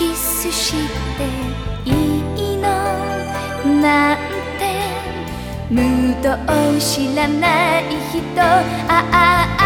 キスしていいの？なんてムードを知らない人。ああ。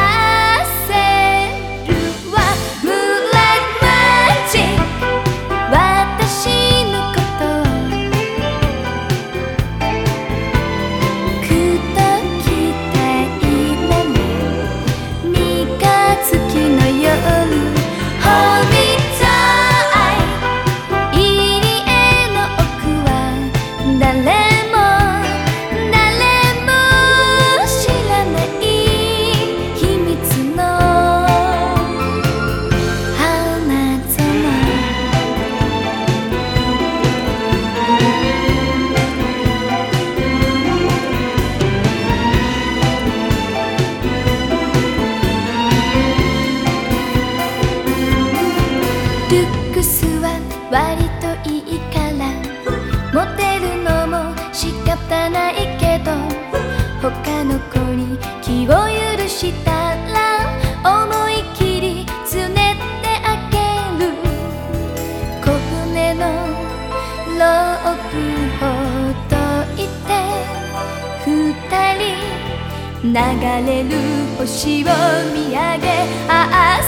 は割といいから。モテるのも仕方ないけど他の子に気を許したら思い切りつねってあげる。小舟のロープほどいて二人流れる星を見上げああ